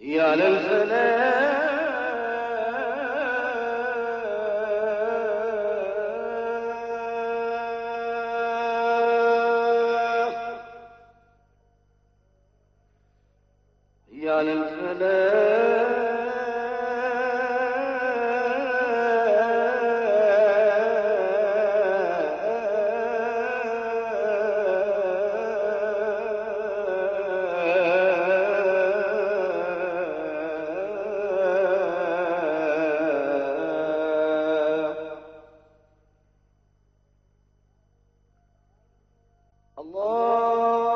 هي على الفلاح هي الله